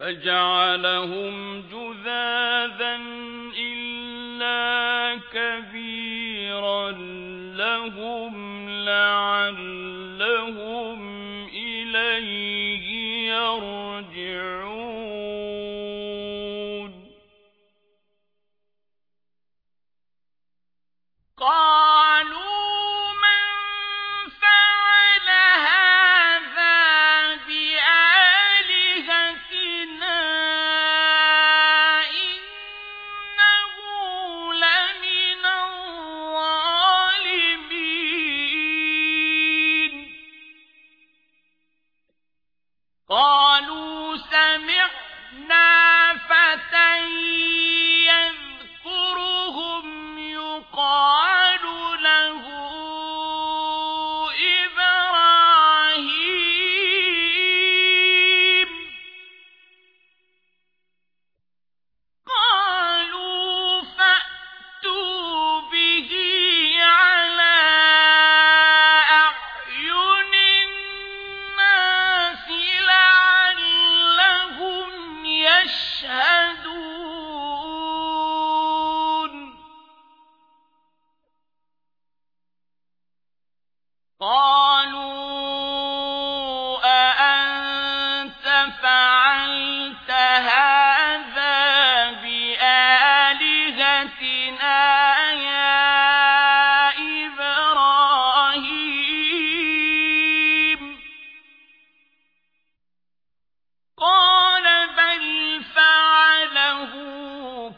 فجعلهم جذاذا إلا كبيرا لهم لعلهم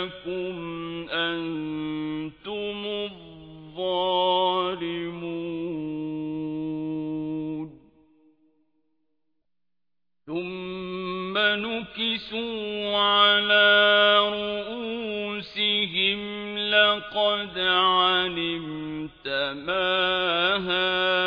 لكم أنتم الظالمون. ثم نكسوا على رؤوسهم لقد علمت ما هذا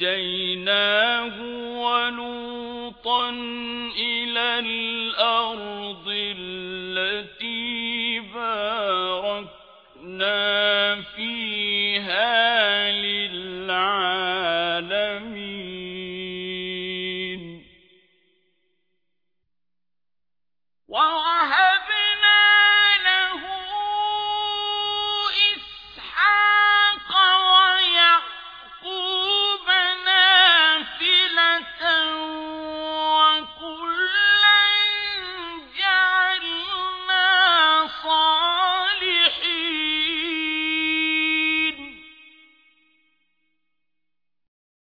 ونجيناه ولوطا إلى الأرض التي باركنا